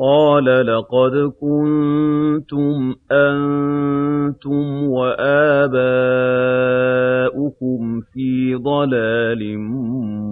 قَالَ لَقَدْ كُنتُمْ أَنتُمْ وَآبَاؤُكُمْ فِي ضَلَالٍ مُّبِينٍ